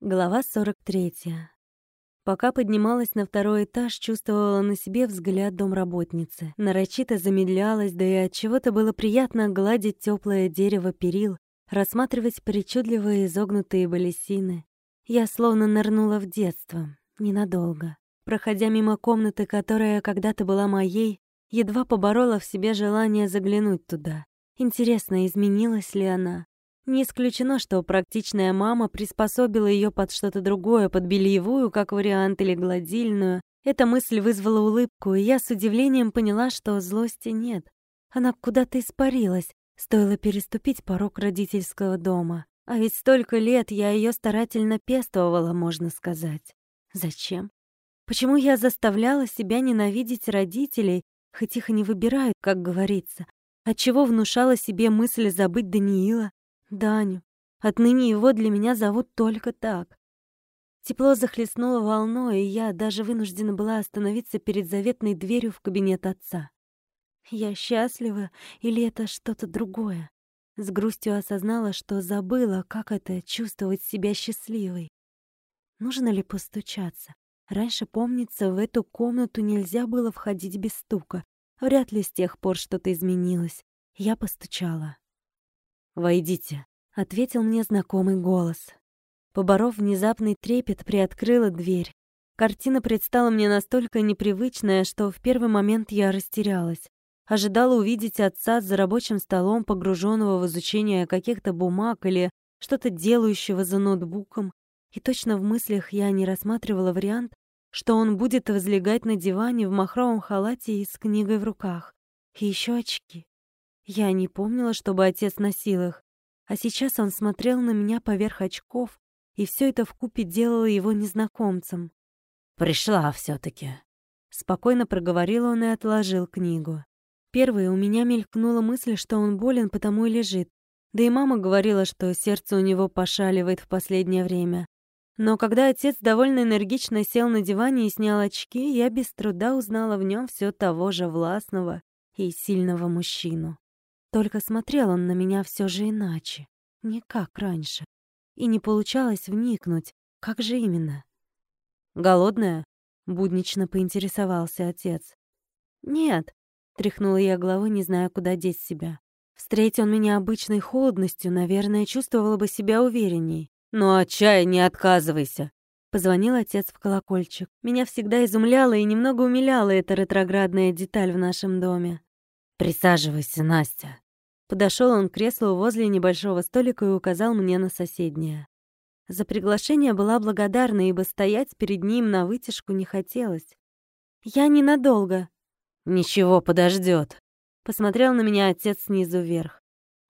Глава 43. Пока поднималась на второй этаж, чувствовала на себе взгляд домработницы. Нарочито замедлялась, да и от чего-то было приятно гладить теплое дерево перил, рассматривать причудливые изогнутые балесины. Я словно нырнула в детство, ненадолго. Проходя мимо комнаты, которая когда-то была моей, едва поборола в себе желание заглянуть туда. Интересно, изменилась ли она? Не исключено, что практичная мама приспособила ее под что-то другое, под бельевую, как вариант, или гладильную. Эта мысль вызвала улыбку, и я с удивлением поняла, что злости нет. Она куда-то испарилась, стоило переступить порог родительского дома. А ведь столько лет я ее старательно пестовала, можно сказать. Зачем? Почему я заставляла себя ненавидеть родителей, хоть их и не выбирают, как говорится? Отчего внушала себе мысль забыть Даниила? Даню. Отныне его для меня зовут только так. Тепло захлестнуло волной, и я даже вынуждена была остановиться перед заветной дверью в кабинет отца. Я счастлива или это что-то другое? С грустью осознала, что забыла, как это чувствовать себя счастливой. Нужно ли постучаться? Раньше, помнится, в эту комнату нельзя было входить без стука. Вряд ли с тех пор что-то изменилось. Я постучала. «Войдите», — ответил мне знакомый голос. Поборов внезапный трепет, приоткрыла дверь. Картина предстала мне настолько непривычная, что в первый момент я растерялась. Ожидала увидеть отца за рабочим столом, погруженного в изучение каких-то бумаг или что-то делающего за ноутбуком. И точно в мыслях я не рассматривала вариант, что он будет возлегать на диване в махровом халате и с книгой в руках. И еще очки. Я не помнила, чтобы отец носил их, а сейчас он смотрел на меня поверх очков, и все это вкупе делало его незнакомцем. «Пришла все таки Спокойно проговорил он и отложил книгу. Первой у меня мелькнула мысль, что он болен, потому и лежит. Да и мама говорила, что сердце у него пошаливает в последнее время. Но когда отец довольно энергично сел на диване и снял очки, я без труда узнала в нем все того же властного и сильного мужчину. Только смотрел он на меня все же иначе, не как раньше. И не получалось вникнуть, как же именно. «Голодная?» — буднично поинтересовался отец. «Нет», — тряхнула я головой, не зная, куда деть себя. Встретил он меня обычной холодностью, наверное, чувствовала бы себя уверенней. «Ну, от чая не отказывайся!» Позвонил отец в колокольчик. Меня всегда изумляла и немного умиляла эта ретроградная деталь в нашем доме. «Присаживайся, Настя». Подошел он к креслу возле небольшого столика и указал мне на соседнее. За приглашение была благодарна, ибо стоять перед ним на вытяжку не хотелось. «Я ненадолго». «Ничего, подождет. Посмотрел на меня отец снизу вверх.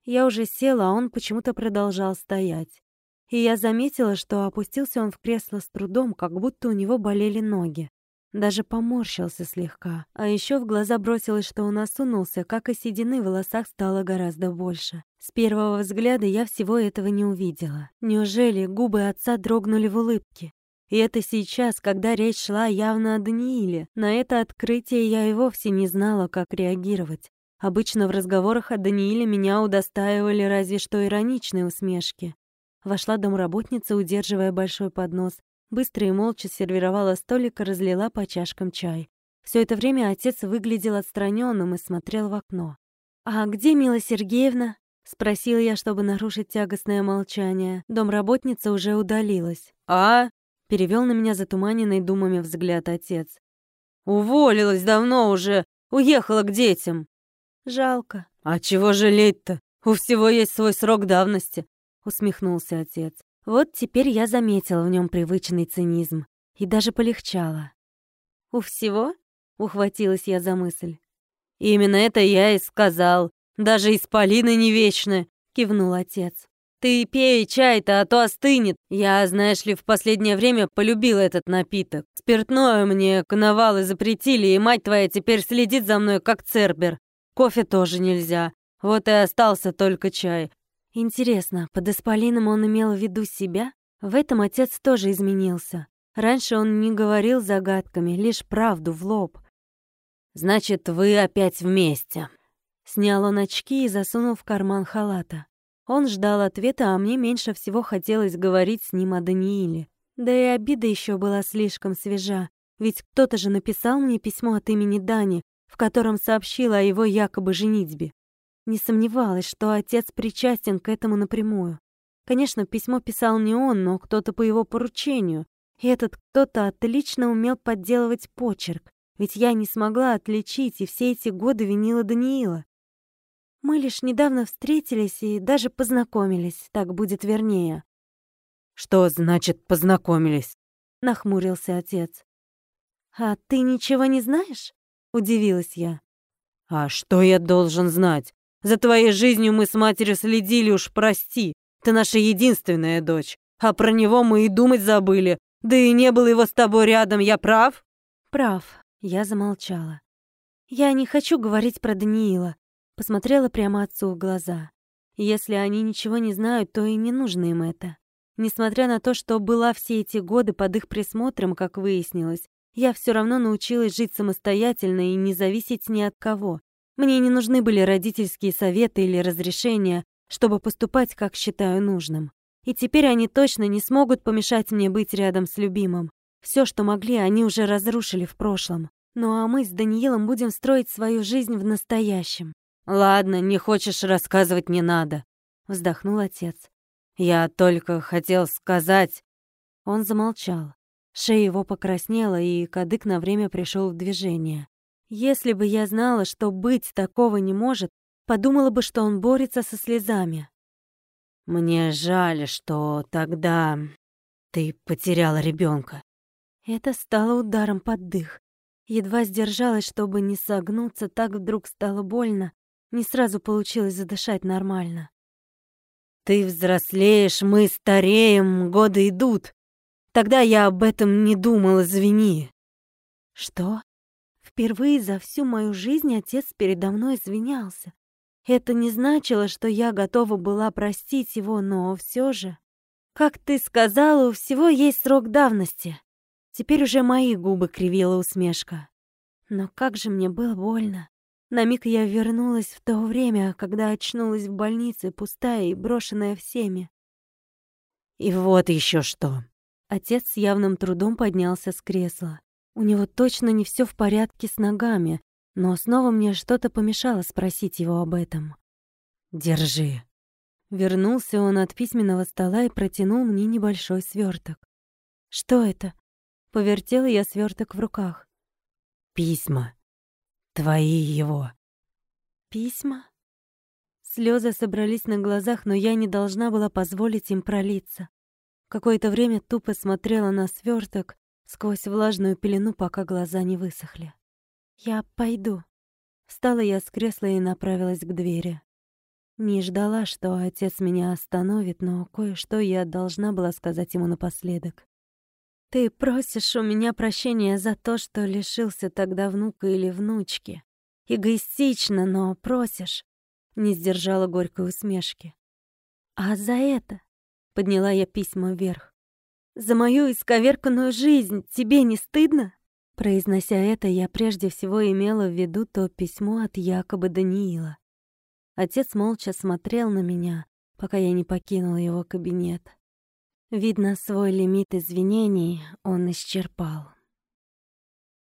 Я уже села, а он почему-то продолжал стоять. И я заметила, что опустился он в кресло с трудом, как будто у него болели ноги. Даже поморщился слегка. А еще в глаза бросилось, что он осунулся, как и седины в волосах стало гораздо больше. С первого взгляда я всего этого не увидела. Неужели губы отца дрогнули в улыбке? И это сейчас, когда речь шла явно о Данииле. На это открытие я и вовсе не знала, как реагировать. Обычно в разговорах о Данииле меня удостаивали разве что ироничные усмешки. Вошла домработница, удерживая большой поднос, Быстро и молча сервировала столик и разлила по чашкам чай. Все это время отец выглядел отстраненным и смотрел в окно. «А где Мила Сергеевна?» — спросила я, чтобы нарушить тягостное молчание. Домработница уже удалилась. «А?» — перевел на меня затуманенный думами взгляд отец. «Уволилась давно уже, уехала к детям». «Жалко». «А чего жалеть-то? У всего есть свой срок давности», — усмехнулся отец. Вот теперь я заметила в нем привычный цинизм и даже полегчало. «У всего?» — ухватилась я за мысль. «Именно это я и сказал. Даже исполины не вечны», — кивнул отец. «Ты пей чай-то, а то остынет. Я, знаешь ли, в последнее время полюбил этот напиток. Спиртное мне коновалы запретили, и мать твоя теперь следит за мной, как цербер. Кофе тоже нельзя. Вот и остался только чай. Интересно, под исполином он имел в виду себя? В этом отец тоже изменился. Раньше он не говорил загадками, лишь правду в лоб. «Значит, вы опять вместе». Снял он очки и засунул в карман халата. Он ждал ответа, а мне меньше всего хотелось говорить с ним о Данииле. Да и обида еще была слишком свежа, ведь кто-то же написал мне письмо от имени Дани, в котором сообщил о его якобы женитьбе. Не сомневалась, что отец причастен к этому напрямую. Конечно, письмо писал не он, но кто-то по его поручению. И этот кто-то отлично умел подделывать почерк, ведь я не смогла отличить и все эти годы винила Даниила. Мы лишь недавно встретились и даже познакомились, так будет вернее. «Что значит познакомились?» — нахмурился отец. «А ты ничего не знаешь?» — удивилась я. «А что я должен знать? За твоей жизнью мы с матерью следили, уж прости. Ты наша единственная дочь. А про него мы и думать забыли. Да и не было его с тобой рядом, я прав?» «Прав», — я замолчала. «Я не хочу говорить про Даниила. Посмотрела прямо отцу в глаза. Если они ничего не знают, то и не нужно им это. Несмотря на то, что была все эти годы под их присмотром, как выяснилось, я все равно научилась жить самостоятельно и не зависеть ни от кого. Мне не нужны были родительские советы или разрешения, чтобы поступать, как считаю нужным. И теперь они точно не смогут помешать мне быть рядом с любимым. Все, что могли, они уже разрушили в прошлом. Ну а мы с Даниилом будем строить свою жизнь в настоящем. «Ладно, не хочешь рассказывать, не надо», — вздохнул отец. «Я только хотел сказать...» Он замолчал. Шея его покраснела, и кадык на время пришел в движение. Если бы я знала, что быть такого не может, подумала бы, что он борется со слезами. «Мне жаль, что тогда ты потеряла ребенка. Это стало ударом под дых. Едва сдержалась, чтобы не согнуться, так вдруг стало больно, не сразу получилось задышать нормально. «Ты взрослеешь, мы стареем, годы идут. Тогда я об этом не думал, извини». «Что?» Впервые за всю мою жизнь отец передо мной извинялся. Это не значило, что я готова была простить его, но все же... Как ты сказала, у всего есть срок давности. Теперь уже мои губы кривила усмешка. Но как же мне было больно. На миг я вернулась в то время, когда очнулась в больнице, пустая и брошенная всеми. И вот еще что. Отец с явным трудом поднялся с кресла. У него точно не все в порядке с ногами, но снова мне что-то помешало спросить его об этом. «Держи». Вернулся он от письменного стола и протянул мне небольшой сверток. «Что это?» Повертела я сверток в руках. «Письма», Твои его. Письма? Слезы собрались на глазах, но я не должна была позволить им пролиться. Какое-то время тупо смотрела на сверток сквозь влажную пелену, пока глаза не высохли. «Я пойду». Встала я с кресла и направилась к двери. Не ждала, что отец меня остановит, но кое-что я должна была сказать ему напоследок. Ты просишь у меня прощения за то, что лишился тогда внука или внучки. Эгоистично, но просишь. Не сдержала горькой усмешки. А за это подняла я письма вверх. За мою исковерканную жизнь тебе не стыдно? Произнося это, я прежде всего имела в виду то письмо от якобы Даниила. Отец молча смотрел на меня, пока я не покинула его кабинет. Видно, свой лимит извинений он исчерпал.